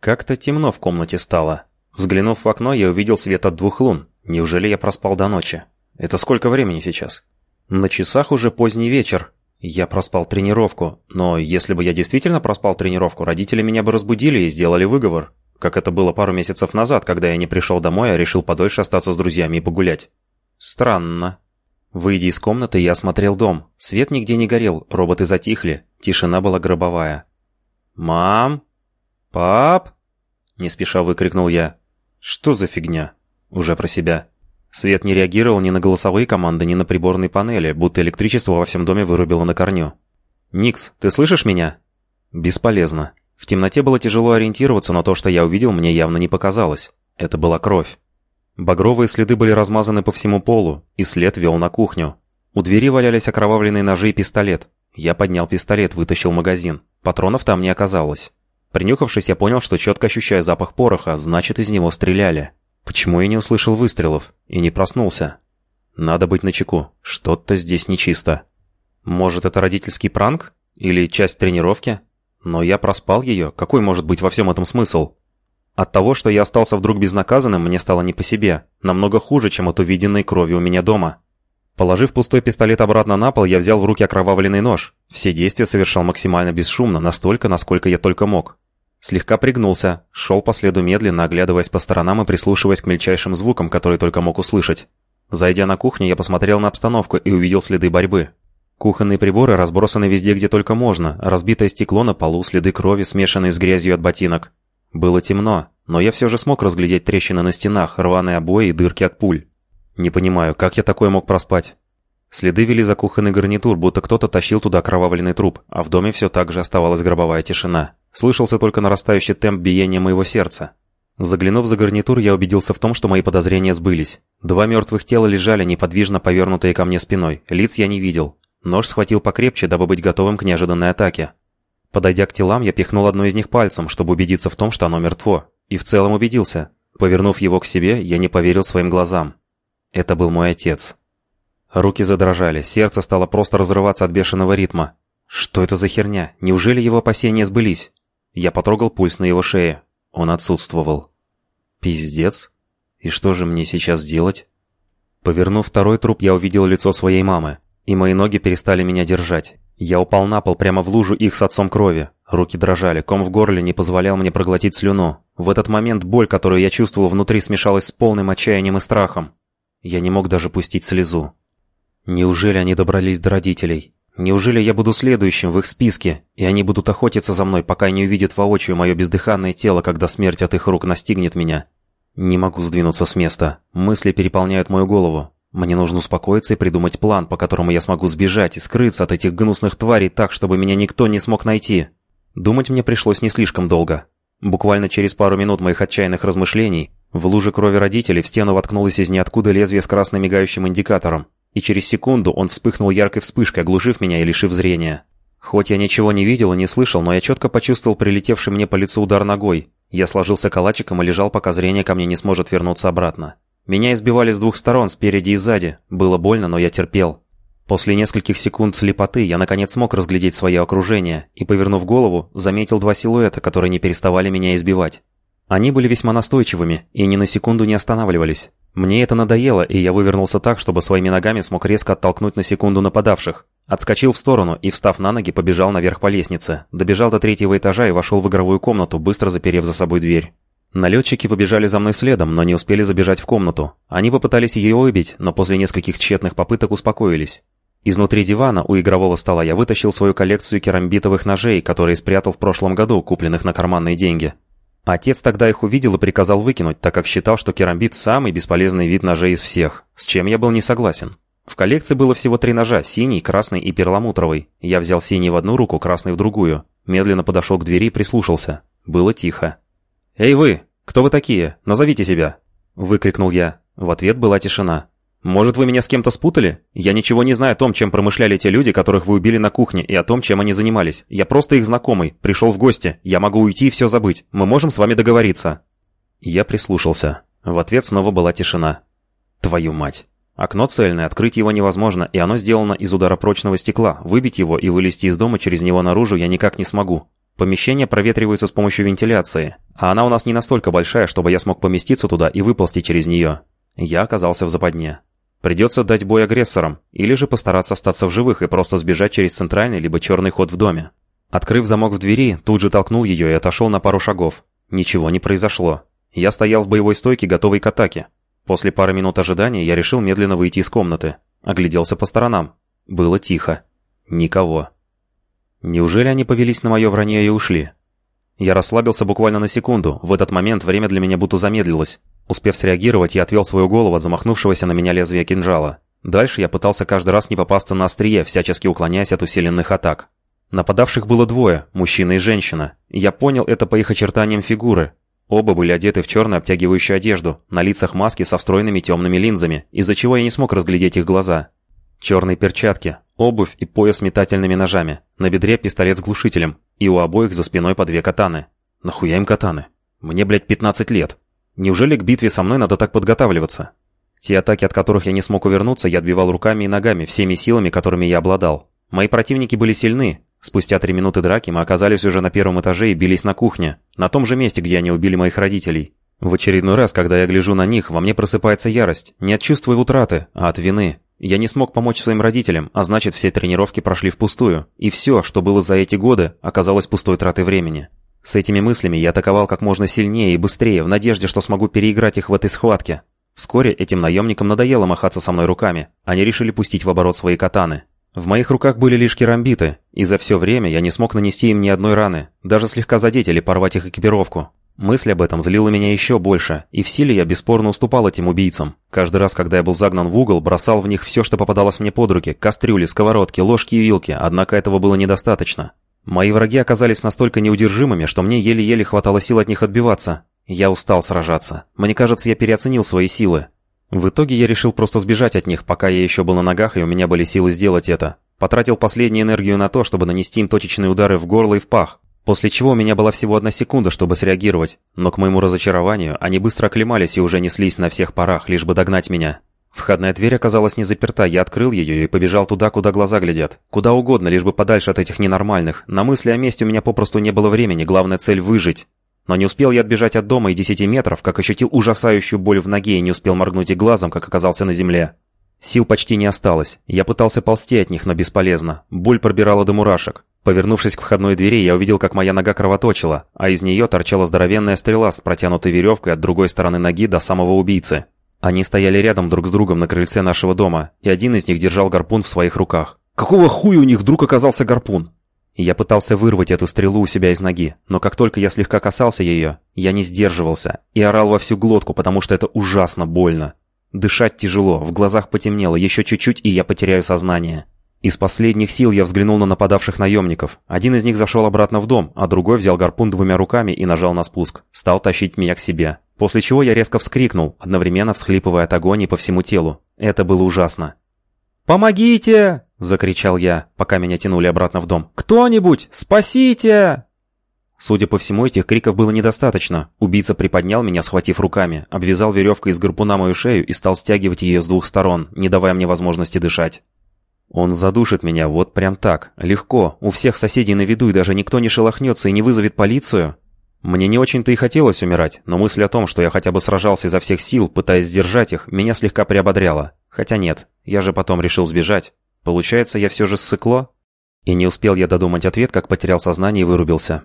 Как-то темно в комнате стало. Взглянув в окно, я увидел свет от двух лун. Неужели я проспал до ночи? Это сколько времени сейчас? На часах уже поздний вечер. Я проспал тренировку, но если бы я действительно проспал тренировку, родители меня бы разбудили и сделали выговор. Как это было пару месяцев назад, когда я не пришел домой, а решил подольше остаться с друзьями и погулять. Странно. Выйдя из комнаты, я осмотрел дом. Свет нигде не горел, роботы затихли, тишина была гробовая. «Мам? Пап?» Не спеша выкрикнул я. «Что за фигня?» Уже про себя. Свет не реагировал ни на голосовые команды, ни на приборные панели, будто электричество во всем доме вырубило на корню. «Никс, ты слышишь меня?» «Бесполезно. В темноте было тяжело ориентироваться, но то, что я увидел, мне явно не показалось. Это была кровь. Багровые следы были размазаны по всему полу, и след вел на кухню. У двери валялись окровавленные ножи и пистолет. Я поднял пистолет, вытащил магазин. Патронов там не оказалось. Принюхавшись, я понял, что четко ощущаю запах пороха, значит, из него стреляли. Почему я не услышал выстрелов и не проснулся? Надо быть начеку. Что-то здесь нечисто. Может, это родительский пранк? Или часть тренировки? Но я проспал ее. Какой может быть во всем этом смысл? От того, что я остался вдруг безнаказанным, мне стало не по себе. Намного хуже, чем от увиденной крови у меня дома. Положив пустой пистолет обратно на пол, я взял в руки окровавленный нож. Все действия совершал максимально бесшумно, настолько, насколько я только мог. Слегка пригнулся, шел по следу медленно, оглядываясь по сторонам и прислушиваясь к мельчайшим звукам, которые только мог услышать. Зайдя на кухню, я посмотрел на обстановку и увидел следы борьбы. Кухонные приборы разбросаны везде, где только можно, разбитое стекло на полу, следы крови, смешанные с грязью от ботинок. Было темно, но я все же смог разглядеть трещины на стенах, рваные обои и дырки от пуль. Не понимаю, как я такое мог проспать? Следы вели за кухонный гарнитур, будто кто-то тащил туда кровавленный труп, а в доме все так же оставалась гробовая тишина. Слышался только нарастающий темп биения моего сердца. Заглянув за гарнитур, я убедился в том, что мои подозрения сбылись. Два мертвых тела лежали неподвижно повернутые ко мне спиной. Лиц я не видел. Нож схватил покрепче, дабы быть готовым к неожиданной атаке. Подойдя к телам, я пихнул одно из них пальцем, чтобы убедиться в том, что оно мертво. И в целом убедился. Повернув его к себе, я не поверил своим глазам. Это был мой отец. Руки задрожали, сердце стало просто разрываться от бешеного ритма. Что это за херня? Неужели его опасения сбылись? Я потрогал пульс на его шее. Он отсутствовал. Пиздец. И что же мне сейчас делать? Повернув второй труп, я увидел лицо своей мамы. И мои ноги перестали меня держать. Я упал на пол прямо в лужу их с отцом крови. Руки дрожали, ком в горле не позволял мне проглотить слюну. В этот момент боль, которую я чувствовал внутри, смешалась с полным отчаянием и страхом. Я не мог даже пустить слезу. Неужели они добрались до родителей? Неужели я буду следующим в их списке, и они будут охотиться за мной, пока не увидят воочию мое бездыханное тело, когда смерть от их рук настигнет меня? Не могу сдвинуться с места. Мысли переполняют мою голову. Мне нужно успокоиться и придумать план, по которому я смогу сбежать и скрыться от этих гнусных тварей так, чтобы меня никто не смог найти. Думать мне пришлось не слишком долго. Буквально через пару минут моих отчаянных размышлений в луже крови родителей в стену воткнулось из ниоткуда лезвие с красным мигающим индикатором и через секунду он вспыхнул яркой вспышкой, оглушив меня и лишив зрения. Хоть я ничего не видел и не слышал, но я четко почувствовал прилетевший мне по лицу удар ногой. Я сложился калачиком и лежал, пока зрение ко мне не сможет вернуться обратно. Меня избивали с двух сторон, спереди и сзади. Было больно, но я терпел. После нескольких секунд слепоты я наконец смог разглядеть свое окружение и, повернув голову, заметил два силуэта, которые не переставали меня избивать. Они были весьма настойчивыми и ни на секунду не останавливались. Мне это надоело, и я вывернулся так, чтобы своими ногами смог резко оттолкнуть на секунду нападавших. Отскочил в сторону и, встав на ноги, побежал наверх по лестнице. Добежал до третьего этажа и вошел в игровую комнату, быстро заперев за собой дверь. Налетчики побежали за мной следом, но не успели забежать в комнату. Они попытались ее выбить, но после нескольких тщетных попыток успокоились. Изнутри дивана у игрового стола я вытащил свою коллекцию керамбитовых ножей, которые спрятал в прошлом году, купленных на карманные деньги. Отец тогда их увидел и приказал выкинуть, так как считал, что керамбит – самый бесполезный вид ножей из всех, с чем я был не согласен. В коллекции было всего три ножа – синий, красный и перламутровый. Я взял синий в одну руку, красный в другую. Медленно подошел к двери и прислушался. Было тихо. «Эй вы! Кто вы такие? Назовите себя!» – выкрикнул я. В ответ была тишина. «Может, вы меня с кем-то спутали? Я ничего не знаю о том, чем промышляли те люди, которых вы убили на кухне, и о том, чем они занимались. Я просто их знакомый, пришел в гости. Я могу уйти и все забыть. Мы можем с вами договориться». Я прислушался. В ответ снова была тишина. «Твою мать!» Окно цельное, открыть его невозможно, и оно сделано из удара прочного стекла. Выбить его и вылезти из дома через него наружу я никак не смогу. Помещение проветривается с помощью вентиляции. А она у нас не настолько большая, чтобы я смог поместиться туда и выползти через нее. Я оказался в западне. Придется дать бой агрессорам, или же постараться остаться в живых и просто сбежать через центральный либо черный ход в доме. Открыв замок в двери, тут же толкнул ее и отошел на пару шагов. Ничего не произошло. Я стоял в боевой стойке, готовый к атаке. После пары минут ожидания я решил медленно выйти из комнаты. Огляделся по сторонам. Было тихо. Никого. Неужели они повелись на мое вранье и ушли? Я расслабился буквально на секунду. В этот момент время для меня будто замедлилось. Успев среагировать, я отвел свою голову от замахнувшегося на меня лезвия кинжала. Дальше я пытался каждый раз не попасться на острие, всячески уклоняясь от усиленных атак. Нападавших было двое, мужчина и женщина. Я понял это по их очертаниям фигуры. Оба были одеты в черную обтягивающую одежду, на лицах маски со встроенными темными линзами, из-за чего я не смог разглядеть их глаза. Черные перчатки, обувь и пояс с метательными ножами, на бедре пистолет с глушителем, и у обоих за спиной по две катаны. Нахуя им катаны? Мне, блядь, 15 лет. Неужели к битве со мной надо так подготавливаться? Те атаки, от которых я не смог увернуться, я отбивал руками и ногами, всеми силами, которыми я обладал. Мои противники были сильны, Спустя три минуты драки мы оказались уже на первом этаже и бились на кухне, на том же месте, где они убили моих родителей. В очередной раз, когда я гляжу на них, во мне просыпается ярость, не от чувства утраты, а от вины. Я не смог помочь своим родителям, а значит, все тренировки прошли впустую, и все, что было за эти годы, оказалось пустой тратой времени. С этими мыслями я атаковал как можно сильнее и быстрее, в надежде, что смогу переиграть их в этой схватке. Вскоре этим наемникам надоело махаться со мной руками. Они решили пустить в оборот свои катаны. В моих руках были лишь керамбиты, и за все время я не смог нанести им ни одной раны, даже слегка задеть или порвать их экипировку. Мысль об этом злила меня еще больше, и в силе я бесспорно уступал этим убийцам. Каждый раз, когда я был загнан в угол, бросал в них все, что попадалось мне под руки, кастрюли, сковородки, ложки и вилки, однако этого было недостаточно. Мои враги оказались настолько неудержимыми, что мне еле-еле хватало сил от них отбиваться. Я устал сражаться. Мне кажется, я переоценил свои силы. В итоге я решил просто сбежать от них, пока я еще был на ногах и у меня были силы сделать это. Потратил последнюю энергию на то, чтобы нанести им точечные удары в горло и в пах. После чего у меня была всего одна секунда, чтобы среагировать, но к моему разочарованию они быстро оклемались и уже неслись на всех парах, лишь бы догнать меня. Входная дверь оказалась не заперта, я открыл ее и побежал туда, куда глаза глядят. Куда угодно, лишь бы подальше от этих ненормальных. На мысли о месте у меня попросту не было времени, главная цель — выжить. Но не успел я отбежать от дома и десяти метров, как ощутил ужасающую боль в ноге и не успел моргнуть и глазом, как оказался на земле. Сил почти не осталось. Я пытался ползти от них, но бесполезно. Боль пробирала до мурашек. Повернувшись к входной двери, я увидел, как моя нога кровоточила, а из нее торчала здоровенная стрела с протянутой веревкой от другой стороны ноги до самого убийцы. Они стояли рядом друг с другом на крыльце нашего дома, и один из них держал гарпун в своих руках. Какого хуя у них вдруг оказался гарпун? Я пытался вырвать эту стрелу у себя из ноги, но как только я слегка касался ее, я не сдерживался и орал во всю глотку, потому что это ужасно больно. Дышать тяжело, в глазах потемнело, еще чуть-чуть, и я потеряю сознание. Из последних сил я взглянул на нападавших наемников. Один из них зашел обратно в дом, а другой взял гарпун двумя руками и нажал на спуск. Стал тащить меня к себе. После чего я резко вскрикнул, одновременно всхлипывая от агонии по всему телу. Это было ужасно. «Помогите!» — закричал я, пока меня тянули обратно в дом. «Кто-нибудь! Спасите!» Судя по всему, этих криков было недостаточно. Убийца приподнял меня, схватив руками, обвязал веревкой из гарпуна мою шею и стал стягивать ее с двух сторон, не давая мне возможности дышать. Он задушит меня вот прям так, легко, у всех соседей на виду, и даже никто не шелохнется и не вызовет полицию. Мне не очень-то и хотелось умирать, но мысль о том, что я хотя бы сражался изо всех сил, пытаясь сдержать их, меня слегка приободряла. Хотя нет, я же потом решил сбежать. Получается, я все же ссыкло? И не успел я додумать ответ, как потерял сознание и вырубился.